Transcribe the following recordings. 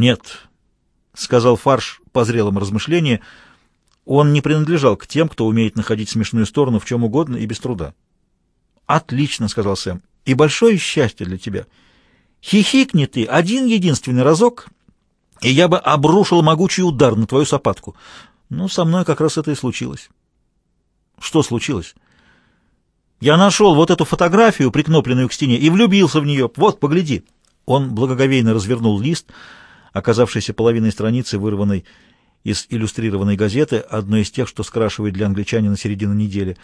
«Нет», — сказал Фарш по зрелом размышлении, — «он не принадлежал к тем, кто умеет находить смешную сторону в чем угодно и без труда». «Отлично», — сказал Сэм, — «и большое счастье для тебя. Хихикни ты один единственный разок, и я бы обрушил могучий удар на твою сапатку. Ну, со мной как раз это и случилось». «Что случилось?» «Я нашел вот эту фотографию, прикнопленную к стене, и влюбился в нее. Вот, погляди». Он благоговейно развернул лист — оказавшейся половиной страницы, вырванной из иллюстрированной газеты, одной из тех, что скрашивает для англичанина середину недели.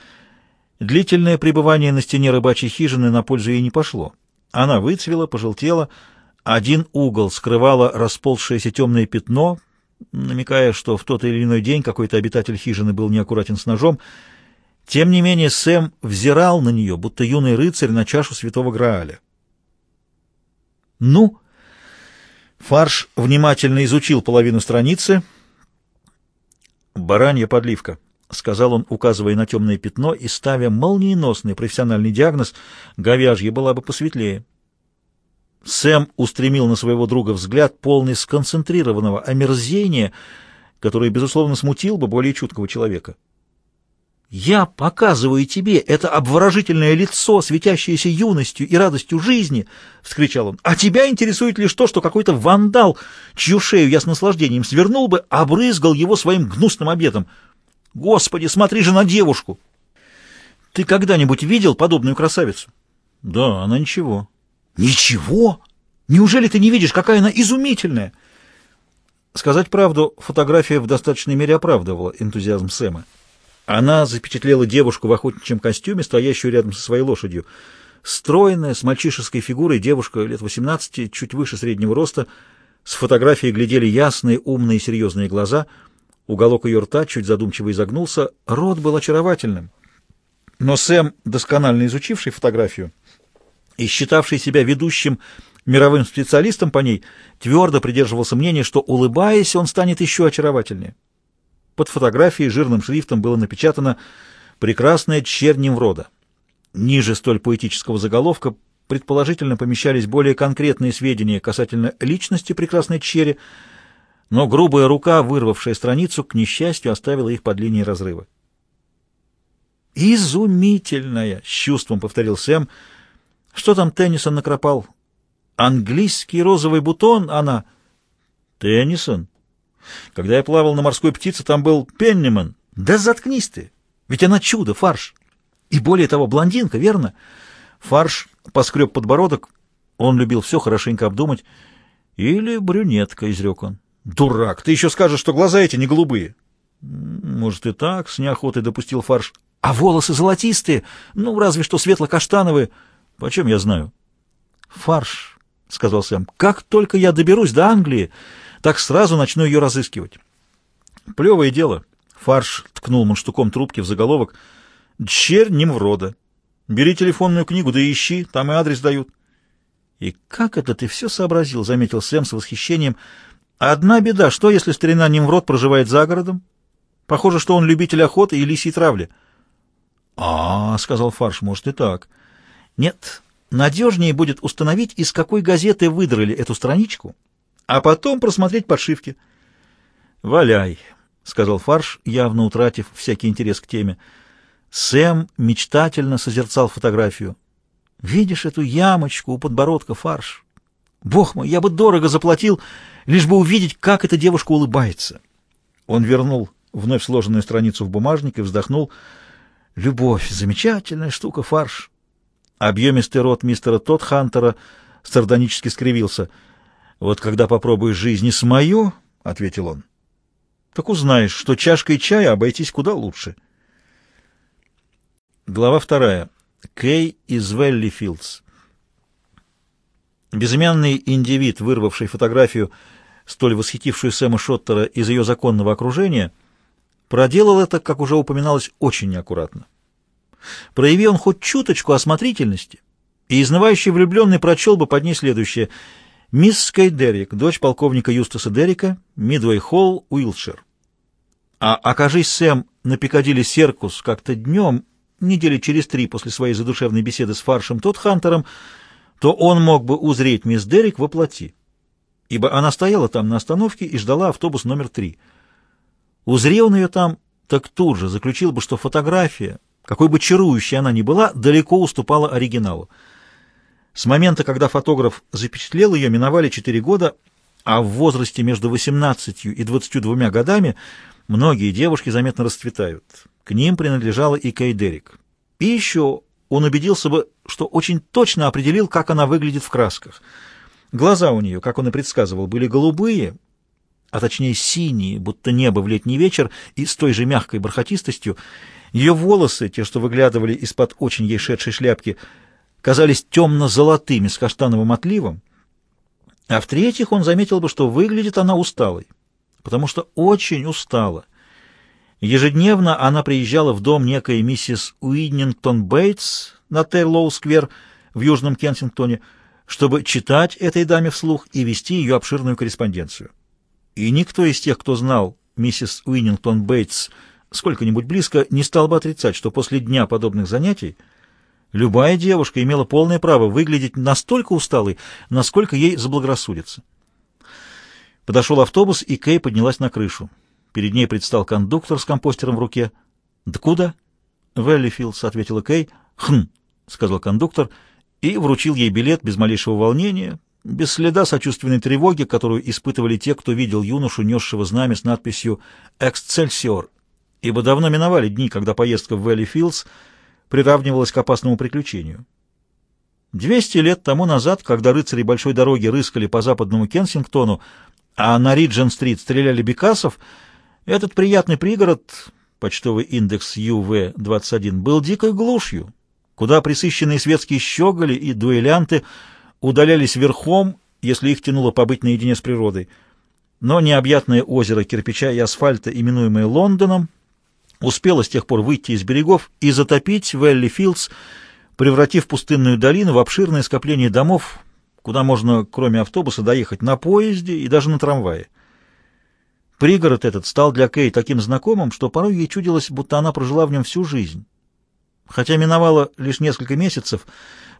Длительное пребывание на стене рыбачьей хижины на пользу ей не пошло. Она выцвела, пожелтела, один угол скрывало расползшееся темное пятно, намекая, что в тот или иной день какой-то обитатель хижины был неаккуратен с ножом. Тем не менее Сэм взирал на нее, будто юный рыцарь на чашу святого Грааля. «Ну?» Фарш внимательно изучил половину страницы. «Баранья подливка», — сказал он, указывая на темное пятно и ставя молниеносный профессиональный диагноз, говяжья была бы посветлее. Сэм устремил на своего друга взгляд, полный сконцентрированного омерзения, который, безусловно, смутил бы более чуткого человека. Я показываю тебе это обворожительное лицо, светящееся юностью и радостью жизни, — вскричал он. — А тебя интересует лишь то, что какой-то вандал, чью шею я с наслаждением свернул бы, обрызгал его своим гнусным обедом. Господи, смотри же на девушку! Ты когда-нибудь видел подобную красавицу? — Да, она ничего. — Ничего? Неужели ты не видишь, какая она изумительная? Сказать правду, фотография в достаточной мере оправдывала энтузиазм Сэма. Она запечатлела девушку в охотничьем костюме, стоящую рядом со своей лошадью. Стройная, с мальчишеской фигурой девушка лет 18, чуть выше среднего роста. С фотографии глядели ясные, умные, серьезные глаза. Уголок ее рта чуть задумчиво изогнулся. Рот был очаровательным. Но Сэм, досконально изучивший фотографию и считавший себя ведущим мировым специалистом по ней, твердо придерживался мнения, что, улыбаясь, он станет еще очаровательнее. Под фотографией жирным шрифтом было напечатано «Прекрасная черним рода». Ниже столь поэтического заголовка предположительно помещались более конкретные сведения касательно личности прекрасной черри, но грубая рука, вырвавшая страницу, к несчастью, оставила их под линией разрыва. «Изумительная!» — с чувством повторил Сэм. «Что там Теннисон накропал?» «Английский розовый бутон, она...» «Теннисон?» Когда я плавал на морской птице, там был Пенниман. Да заткнись ты! Ведь она чудо, фарш. И более того, блондинка, верно? Фарш поскреб подбородок. Он любил все хорошенько обдумать. Или брюнетка, изрек он. Дурак, ты еще скажешь, что глаза эти не голубые. Может и так, с неохотой допустил фарш. А волосы золотистые, ну, разве что светло-каштановые. Почем я знаю? Фарш, — сказал Сэм, — как только я доберусь до Англии, так сразу начну ее разыскивать. Плевое дело. Фарш ткнул мунштуком трубки в заголовок. Черь Немврода. Бери телефонную книгу, да ищи, там и адрес дают. И как это ты все сообразил, заметил Сэм с восхищением. Одна беда, что если старина Немврод проживает за городом? Похоже, что он любитель охоты и лисьей травли. -а, -а сказал Фарш, может и так. Нет, надежнее будет установить, из какой газеты выдрали эту страничку а потом просмотреть подшивки. «Валяй», — сказал Фарш, явно утратив всякий интерес к теме. Сэм мечтательно созерцал фотографию. «Видишь эту ямочку у подбородка, Фарш? Бог мой, я бы дорого заплатил, лишь бы увидеть, как эта девушка улыбается». Он вернул вновь сложенную страницу в бумажник и вздохнул. «Любовь — замечательная штука, Фарш». Объемистый рот мистера Тодхантера сардонически скривился — «Вот когда попробуешь жизни с мою, — ответил он, — так узнаешь, что чашкой чая обойтись куда лучше». Глава вторая. Кей из Веллифилдс. Безымянный индивид, вырвавший фотографию, столь восхитившую Сэма Шоттера из ее законного окружения, проделал это, как уже упоминалось, очень неаккуратно. Прояви он хоть чуточку осмотрительности, и изнывающий влюбленный прочел бы под ней следующее — Мисс Скай Деррик, дочь полковника Юстаса Деррика, Мидвей Холл, Уилтшир. А окажись Сэм на Пикадилли Серкус как-то днем, недели через три после своей задушевной беседы с Фаршем тот Хантером, то он мог бы узреть мисс Деррик во плоти. ибо она стояла там на остановке и ждала автобус номер три. Узри он ее там, так тут же заключил бы, что фотография, какой бы чарующей она ни была, далеко уступала оригиналу. С момента, когда фотограф запечатлел ее, миновали четыре года, а в возрасте между 18 и 22 годами многие девушки заметно расцветают. К ним принадлежала и Кей Дерек. И еще он убедился бы, что очень точно определил, как она выглядит в красках. Глаза у нее, как он и предсказывал, были голубые, а точнее синие, будто небо в летний вечер, и с той же мягкой бархатистостью. Ее волосы, те, что выглядывали из-под очень ей шедшей шляпки, казались темно-золотыми с каштановым отливом, а в-третьих, он заметил бы, что выглядит она усталой, потому что очень устала. Ежедневно она приезжала в дом некой миссис Уиднингтон Бейтс на Тейлоу-сквер в Южном Кенсингтоне, чтобы читать этой даме вслух и вести ее обширную корреспонденцию. И никто из тех, кто знал миссис Уиннингтон Бейтс сколько-нибудь близко, не стал бы отрицать, что после дня подобных занятий Любая девушка имела полное право выглядеть настолько усталой, насколько ей заблагорассудится. Подошел автобус, и Кей поднялась на крышу. Перед ней предстал кондуктор с компостером в руке. «Да куда?» «Веллифилдс», — ответила Кей. «Хм», — сказал кондуктор, и вручил ей билет без малейшего волнения, без следа сочувственной тревоги, которую испытывали те, кто видел юношу, несшего знамя с надписью «Эксцельсиор», ибо давно миновали дни, когда поездка в Веллифилдс — приравнивалось к опасному приключению. Двести лет тому назад, когда рыцари большой дороги рыскали по западному Кенсингтону, а на Риджен-стрит стреляли бекасов, этот приятный пригород, почтовый индекс ЮВ-21, был дикой глушью, куда присыщенные светские щеголи и дуэлянты удалялись верхом, если их тянуло побыть наедине с природой. Но необъятное озеро кирпича и асфальта, именуемое Лондоном, успела с тех пор выйти из берегов и затопить Вэлли Филдс, превратив пустынную долину в обширное скопление домов, куда можно, кроме автобуса, доехать на поезде и даже на трамвае. Пригород этот стал для Кей таким знакомым, что порой ей чудилось, будто она прожила в нем всю жизнь. Хотя миновало лишь несколько месяцев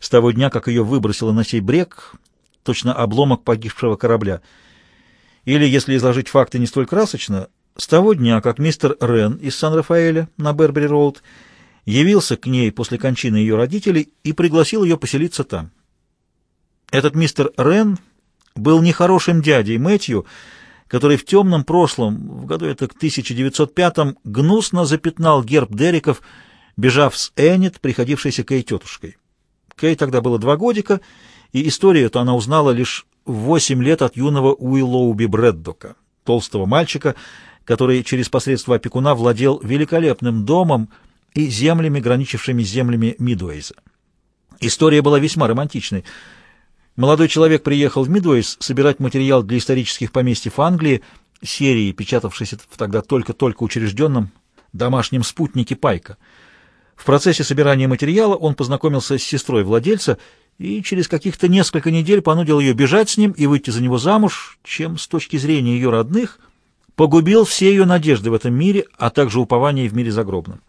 с того дня, как ее выбросило на сей брег, точно обломок погибшего корабля. Или, если изложить факты не столь красочно, с того дня, как мистер Рен из Сан-Рафаэля на Бербери-Роуд явился к ней после кончины ее родителей и пригласил ее поселиться там. Этот мистер Рен был нехорошим дядей Мэтью, который в темном прошлом, в году это к 1905-м, гнусно запятнал герб Дериков, бежав с Эннет, приходившейся Кей тетушкой. Кей тогда было два годика, и историю эту она узнала лишь в восемь лет от юного Уиллоуби Брэддока, толстого мальчика, который через посредство опекуна владел великолепным домом и землями, граничившими с землями Мидуэйза. История была весьма романтичной. Молодой человек приехал в Мидуэйз собирать материал для исторических поместьев Англии, серии, печатавшейся в тогда только-только учрежденном домашнем спутнике Пайка. В процессе собирания материала он познакомился с сестрой владельца и через каких-то несколько недель понудил ее бежать с ним и выйти за него замуж, чем с точки зрения ее родных – погубил все ее надежды в этом мире, а также упование в мире загробном.